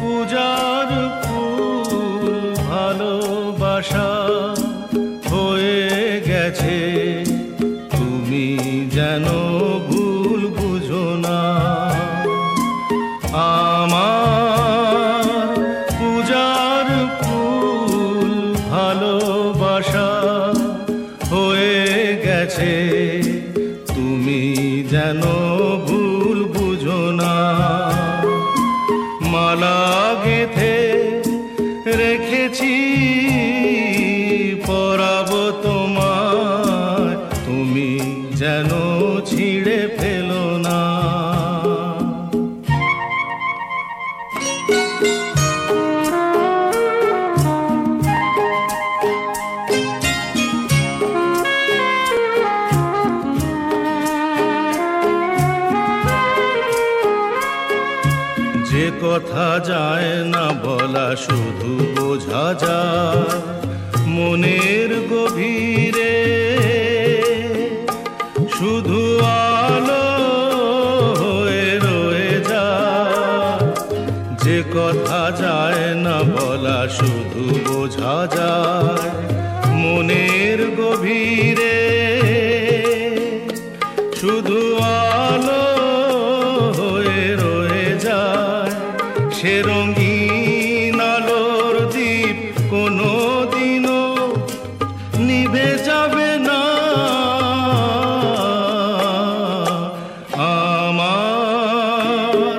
পূজার ফুল ভালোবাসা গেছে। তুমি যেন ভুল বুঝো না। পূজার ফুল ভালোবাসা হয়ে গেছে। তুমি যেন ভুল মালা গেথে রেখেছি। কথা যায় না বলা, শুধু বোঝা যায় মনের গভীরে। শুধু আলো হয়ে রয়ে যা যে কথা যায় না বলা, শুধু বোঝা যায় মনের গভীরে। শুধু আলো সে রঙিন আলোর দ্বীপ কোনো দিনও নিভে যাবে না। আমার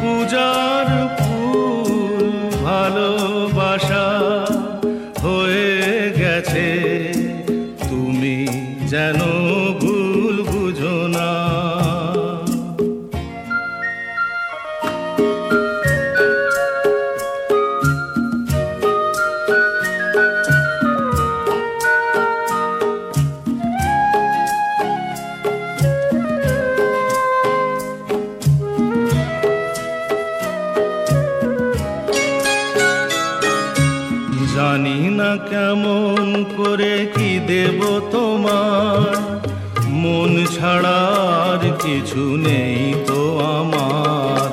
পূজার ফুল ভালোবাসা জানি না কেমন করে কি দেব তোমার। মন ছাড়ার কিছু নেই তো আমার।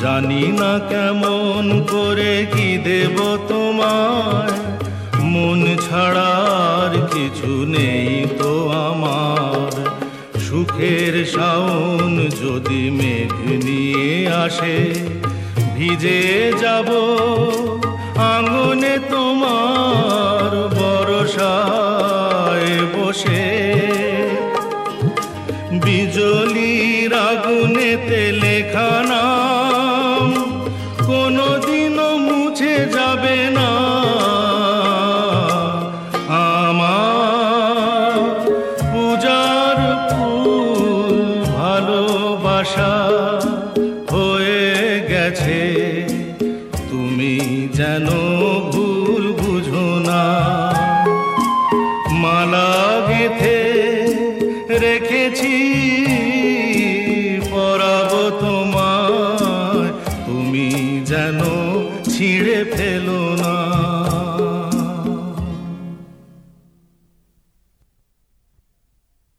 জানি না কেমন করে কি দেব তোমার। মন ছাড়ার কিছু নেই তো আমার। সুখের শাওন যদি মেঘ নিয়ে আসে, ভিজে যাব বিজলির আগুনেতে লেখা নাম, কোনোদিনও মুছে যাবে না। আমার পূজার ভালোবাসা হয়ে গেছে, তুমি যেন ভুল বুঝো না। মালা গেথে রেখেছি পরাব তোমায়। তুমি যেন ছিঁড়ে ফেলো না।